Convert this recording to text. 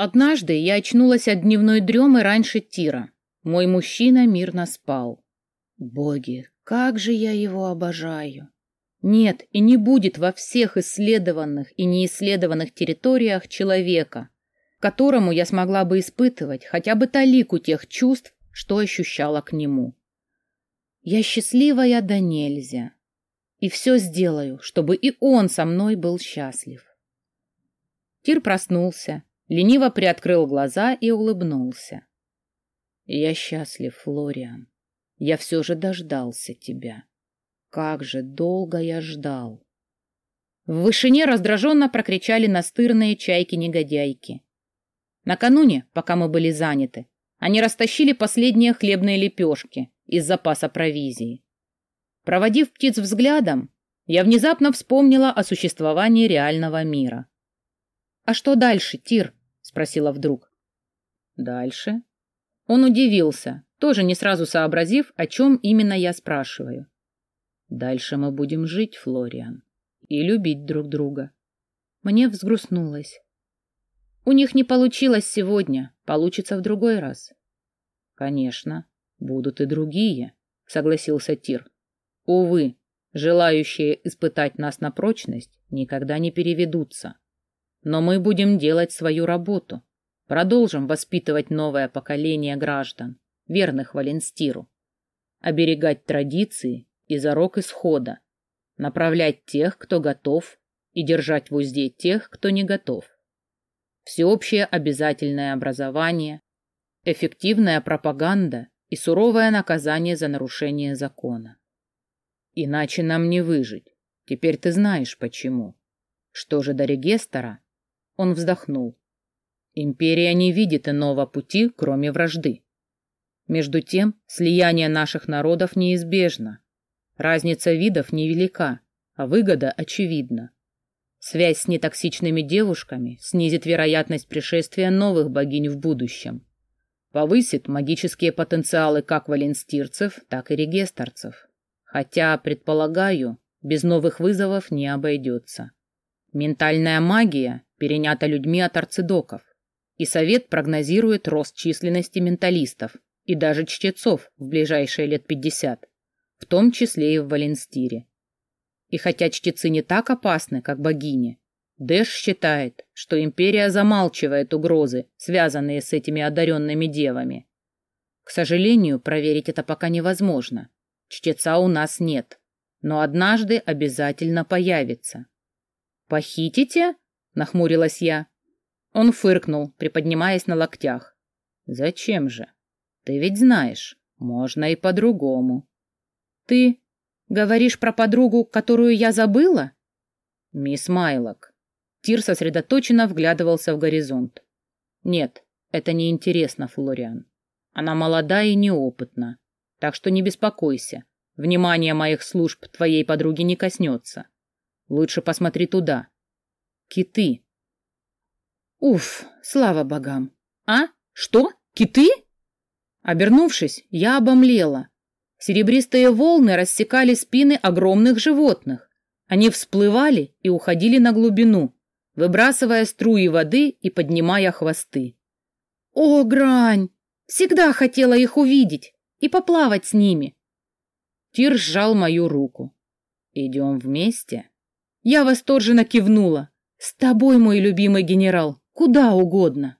Однажды я очнулась от дневной дремы раньше Тира. Мой мужчина мирно спал. Боги, как же я его обожаю! Нет и не будет во всех исследованных и неисследованных территориях человека, которому я смогла бы испытывать хотя бы талику тех чувств, что ощущала к нему. Я счастливая да нельзя. И все сделаю, чтобы и он со мной был счастлив. Тир проснулся, лениво приоткрыл глаза и улыбнулся. Я счастлив, Флориан. Я все же дождался тебя. Как же долго я ждал. В вышине раздраженно прокричали настырные чайки-негодяйки. Накануне, пока мы были заняты, они растащили последние хлебные лепешки из запаса провизии. Проводив птиц взглядом, я внезапно вспомнила о существовании реального мира. «А что дальше, Тир?» — спросила вдруг. «Дальше?» Он удивился, тоже не сразу сообразив, о чем именно я спрашиваю. «Дальше мы будем жить, Флориан, и любить друг друга». Мне взгрустнулось. У них не получилось сегодня, получится в другой раз. Конечно, будут и другие, согласился Тир. Увы, желающие испытать нас на прочность никогда не переведутся. Но мы будем делать свою работу. Продолжим воспитывать новое поколение граждан, верных Валенстиру. Оберегать традиции и зарок исхода. Направлять тех, кто готов, и держать в узде тех, кто не готов всеобщее обязательное образование, эффективная пропаганда и суровое наказание за нарушение закона. Иначе нам не выжить. Теперь ты знаешь почему. Что же до регистра? Он вздохнул. Империя не видит иного пути, кроме вражды. Между тем, слияние наших народов неизбежно. Разница видов невелика, а выгода очевидна. Связь с нетоксичными девушками снизит вероятность пришествия новых богинь в будущем. Повысит магические потенциалы как валенстирцев, так и регесторцев. Хотя, предполагаю, без новых вызовов не обойдется. Ментальная магия перенята людьми от арцидоков, и Совет прогнозирует рост численности менталистов и даже чтецов в ближайшие лет 50, в том числе и в Валенстире. И хотя чтецы не так опасны, как богини, Дэш считает, что империя замалчивает угрозы, связанные с этими одаренными девами. К сожалению, проверить это пока невозможно. Чтеца у нас нет, но однажды обязательно появится. «Похитите?» — нахмурилась я. Он фыркнул, приподнимаясь на локтях. «Зачем же? Ты ведь знаешь, можно и по-другому». «Ты Говоришь про подругу, которую я забыла? Мисс Майлок. Тир сосредоточенно вглядывался в горизонт. Нет, это не интересно, Флориан. Она молода и неопытна. Так что не беспокойся. Внимание моих служб твоей подруги не коснется. Лучше посмотри туда. Киты. Уф, слава богам. А? Что? Киты? Обернувшись, я обомлела. Серебристые волны рассекали спины огромных животных. Они всплывали и уходили на глубину, выбрасывая струи воды и поднимая хвосты. «О, Грань! Всегда хотела их увидеть и поплавать с ними!» Тир сжал мою руку. «Идем вместе?» Я восторженно кивнула. «С тобой, мой любимый генерал, куда угодно!»